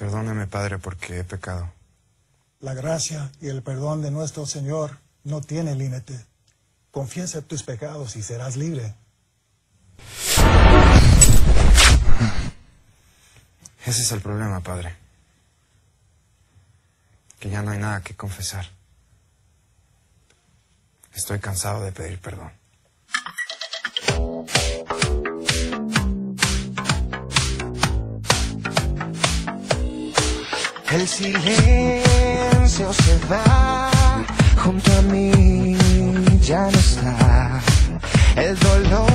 Perdóneme, Padre, porque he pecado. La gracia y el perdón de nuestro Señor no tienen límite. Confiesa tus pecados y serás libre. Ese es el problema, Padre. Que ya no hay nada que confesar. Estoy cansado de pedir perdón. El silencio se va, junto a mí ya no está. El dolor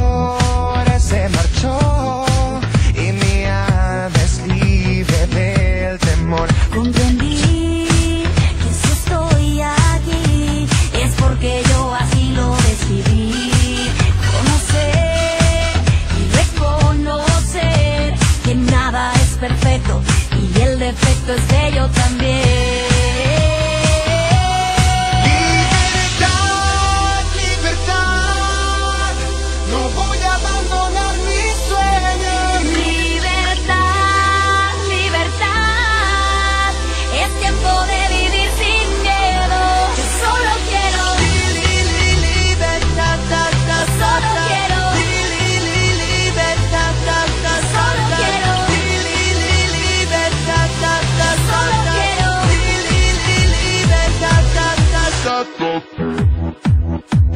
el defecto es de yo también.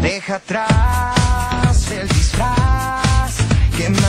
Deja atrás el disfraz que me